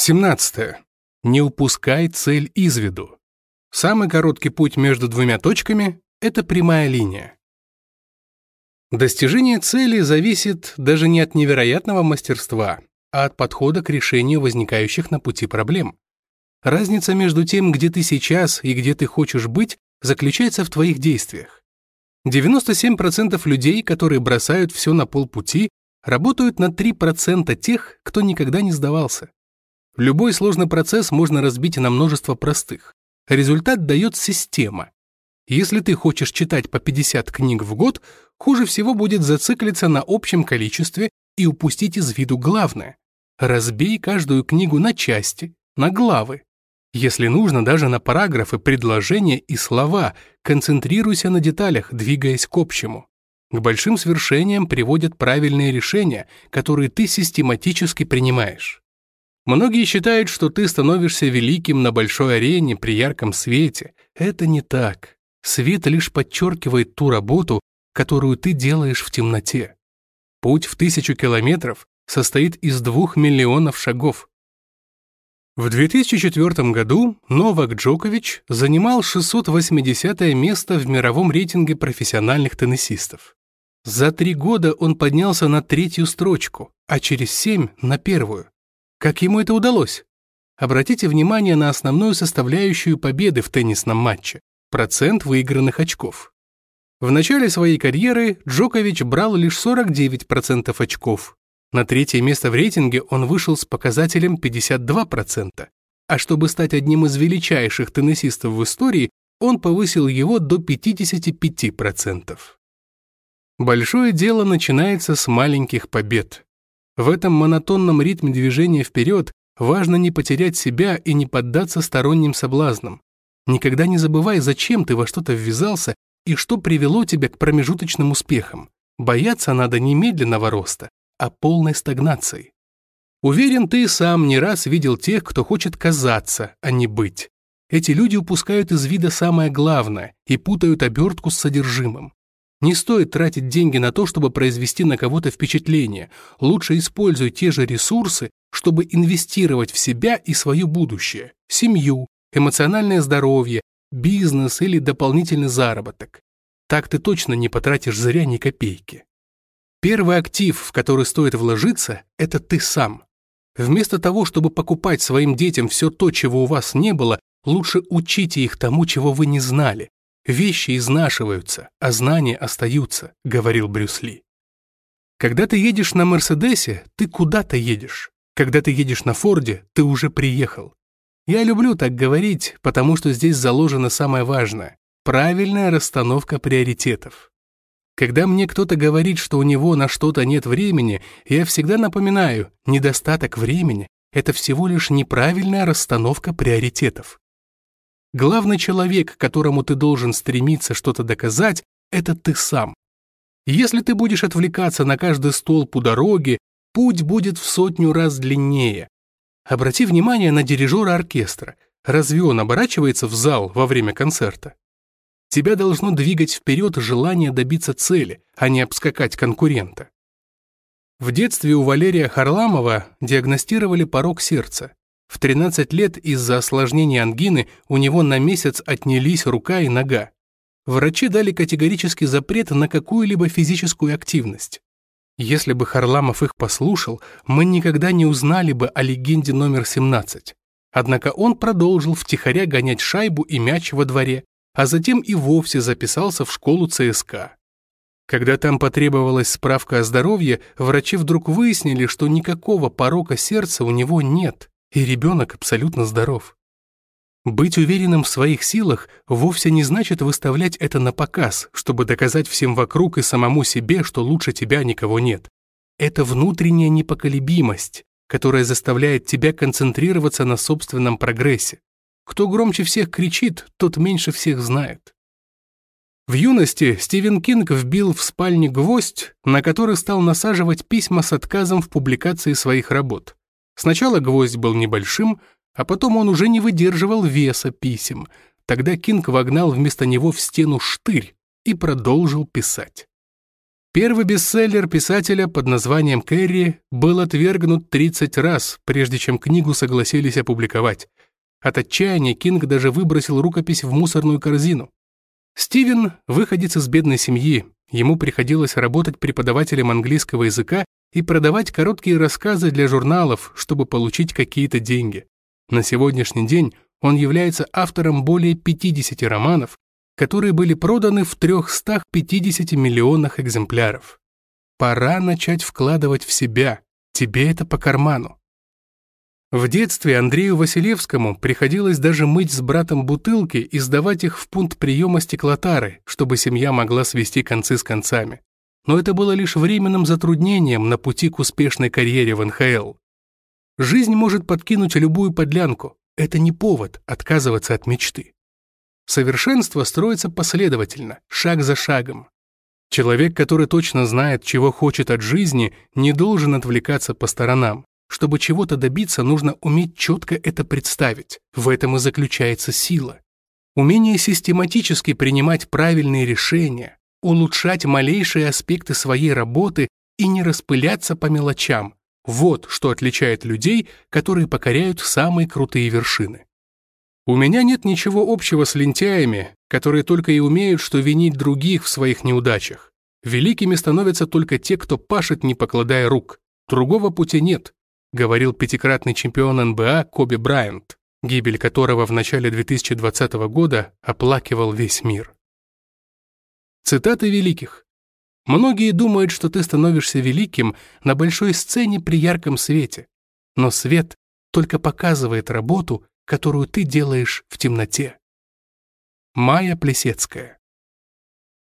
17. Не упускай цель из виду. Самый короткий путь между двумя точками – это прямая линия. Достижение цели зависит даже не от невероятного мастерства, а от подхода к решению возникающих на пути проблем. Разница между тем, где ты сейчас и где ты хочешь быть, заключается в твоих действиях. 97% людей, которые бросают все на полпути, работают на 3% тех, кто никогда не сдавался. Любой сложный процесс можно разбить на множество простых. Результат дает система. Если ты хочешь читать по 50 книг в год, хуже всего будет зациклиться на общем количестве и упустить из виду главное. Разбей каждую книгу на части, на главы. Если нужно, даже на параграфы, предложения и слова, концентрируйся на деталях, двигаясь к общему. К большим свершениям приводят правильные решения, которые ты систематически принимаешь. Многие считают, что ты становишься великим на большой арене при ярком свете. Это не так. Свет лишь подчеркивает ту работу, которую ты делаешь в темноте. Путь в тысячу километров состоит из двух миллионов шагов. В 2004 году Новак Джокович занимал 680 место в мировом рейтинге профессиональных теннисистов. За три года он поднялся на третью строчку, а через семь — на первую. Как ему это удалось? Обратите внимание на основную составляющую победы в теннисном матче – процент выигранных очков. В начале своей карьеры Джокович брал лишь 49% очков, на третье место в рейтинге он вышел с показателем 52%, а чтобы стать одним из величайших теннисистов в истории, он повысил его до 55%. Большое дело начинается с маленьких побед. В этом монотонном ритме движения вперед важно не потерять себя и не поддаться сторонним соблазнам. Никогда не забывай, зачем ты во что-то ввязался и что привело тебя к промежуточным успехам. Бояться надо немедленного роста, а полной стагнацией. Уверен, ты сам не раз видел тех, кто хочет казаться, а не быть. Эти люди упускают из вида самое главное и путают обертку с содержимым. Не стоит тратить деньги на то, чтобы произвести на кого-то впечатление. Лучше используй те же ресурсы, чтобы инвестировать в себя и свое будущее, семью, эмоциональное здоровье, бизнес или дополнительный заработок. Так ты точно не потратишь зря ни копейки. Первый актив, в который стоит вложиться, это ты сам. Вместо того, чтобы покупать своим детям все то, чего у вас не было, лучше учите их тому, чего вы не знали. Вещи изнашиваются, а знания остаются, говорил Брюс Ли. Когда ты едешь на Мерседесе, ты куда-то едешь. Когда ты едешь на Форде, ты уже приехал. Я люблю так говорить, потому что здесь заложено самое важное – правильная расстановка приоритетов. Когда мне кто-то говорит, что у него на что-то нет времени, я всегда напоминаю, недостаток времени – это всего лишь неправильная расстановка приоритетов. Главный человек, к которому ты должен стремиться что-то доказать, это ты сам. Если ты будешь отвлекаться на каждый столб у дороги, путь будет в сотню раз длиннее. Обрати внимание на дирижера оркестра. Разве он оборачивается в зал во время концерта? Тебя должно двигать вперед желание добиться цели, а не обскакать конкурента. В детстве у Валерия Харламова диагностировали порог сердца. В 13 лет из-за осложнения ангины у него на месяц отнялись рука и нога. Врачи дали категорический запрет на какую-либо физическую активность. Если бы Харламов их послушал, мы никогда не узнали бы о легенде номер 17. Однако он продолжил втихаря гонять шайбу и мяч во дворе, а затем и вовсе записался в школу ЦСКА. Когда там потребовалась справка о здоровье, врачи вдруг выяснили, что никакого порока сердца у него нет, и ребенок абсолютно здоров. Быть уверенным в своих силах вовсе не значит выставлять это на показ, чтобы доказать всем вокруг и самому себе, что лучше тебя никого нет. Это внутренняя непоколебимость, которая заставляет тебя концентрироваться на собственном прогрессе. Кто громче всех кричит, тот меньше всех знает. В юности Стивен Кинг вбил в спальне гвоздь, на который стал насаживать письма с отказом в публикации своих работ. Сначала гвоздь был небольшим, а потом он уже не выдерживал веса писем. Тогда Кинг вогнал вместо него в стену штырь и продолжил писать. Первый бестселлер писателя под названием «Кэрри» был отвергнут 30 раз, прежде чем книгу согласились опубликовать. От отчаяния Кинг даже выбросил рукопись в мусорную корзину. Стивен – выходец из бедной семьи. Ему приходилось работать преподавателем английского языка и продавать короткие рассказы для журналов, чтобы получить какие-то деньги. На сегодняшний день он является автором более 50 романов, которые были проданы в 350 миллионах экземпляров. Пора начать вкладывать в себя, тебе это по карману. В детстве Андрею Василевскому приходилось даже мыть с братом бутылки и сдавать их в пункт приема стеклотары, чтобы семья могла свести концы с концами. Но это было лишь временным затруднением на пути к успешной карьере в НХЛ. Жизнь может подкинуть любую подлянку. Это не повод отказываться от мечты. Совершенство строится последовательно, шаг за шагом. Человек, который точно знает, чего хочет от жизни, не должен отвлекаться по сторонам. Чтобы чего-то добиться, нужно уметь четко это представить. В этом и заключается сила. Умение систематически принимать правильные решения, улучшать малейшие аспекты своей работы и не распыляться по мелочам. Вот что отличает людей, которые покоряют самые крутые вершины. У меня нет ничего общего с лентяями, которые только и умеют, что винить других в своих неудачах. Великими становятся только те, кто пашет, не покладая рук. Другого пути нет, говорил пятикратный чемпион НБА Коби Брайант, гибель которого в начале 2020 года оплакивал весь мир. Цитаты великих. Многие думают, что ты становишься великим на большой сцене при ярком свете, но свет только показывает работу, которую ты делаешь в темноте. Майя Плесецкая